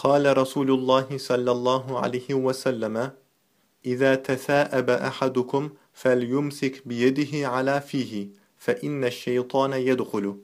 قال رسول الله صلى الله عليه وسلم إذا تثاءب أحدكم فليمسك بيده على فيه فإن الشيطان يدخل